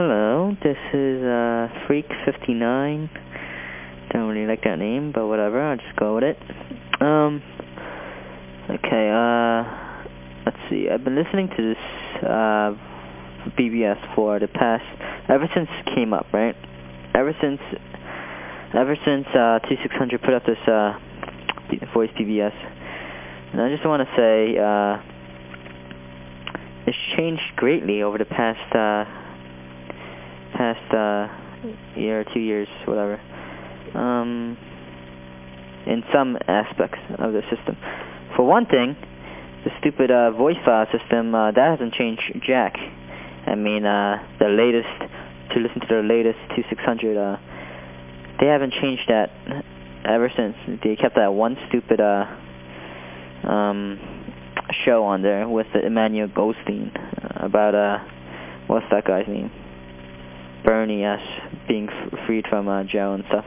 Hello, this is uh, Freak59. Don't really like that name, but whatever, I'll just go with it. Um, okay, uh, let's see. I've been listening to this uh, BBS for the past, ever since it came up, right? Ever since, ever since uh, 2600 put up this uh, voice BBS. And I just want to say, uh, it's changed greatly over the past, uh, uh, year or two years, whatever, um, in some aspects of the system. For one thing, the stupid uh, voice file system, uh, that hasn't changed jack. I mean, uh, the latest, to listen to the latest 2600, uh, they haven't changed that ever since. They kept that one stupid uh, um, show on there with Emmanuel Goldstein about, uh, what's that guy's name? Bernie S. being freed from uh, jail and stuff.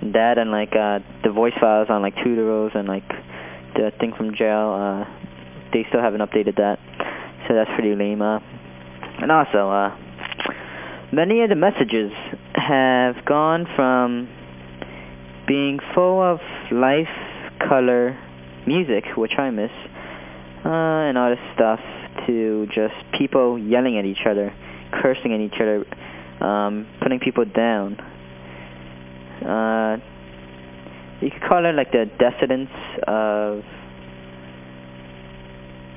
And that and like uh, the voice files on like Tutoros and like the thing from jail, uh, they still haven't updated that. So that's pretty lame. And also, uh, many of the messages have gone from being full of life, color, music, which I miss, uh, and all this stuff, to just people yelling at each other, cursing at each other, um, putting people down. Uh, you could call it like the decadence of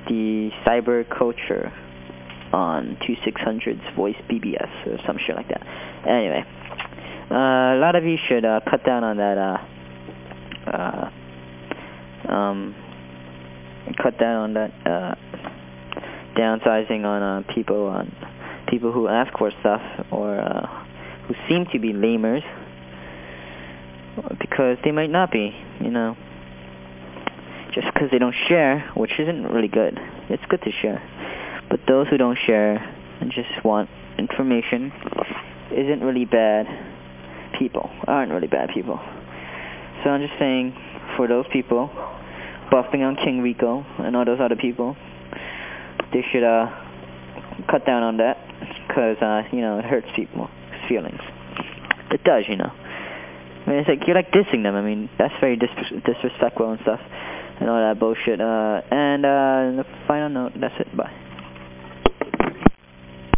the cyber culture on 2600's voice BBS or some shit like that. Anyway, uh, a lot of you should uh, cut down on that, uh, uh, um, cut down on that uh, downsizing on uh, people on people who ask for stuff or uh, who seem to be lamers because they might not be, you know, just because they don't share, which isn't really good. It's good to share. But those who don't share and just want information isn't really bad people, aren't really bad people. So I'm just saying, for those people, buffing on King Rico and all those other people, they should uh, cut down on that because, uh, you know, it hurts people's feelings. It does, you know. I mean, it's like, you're like dissing them. I mean, that's very dis disrespectful and stuff and all that bullshit. Uh, and uh, the final note, that's it. Bye.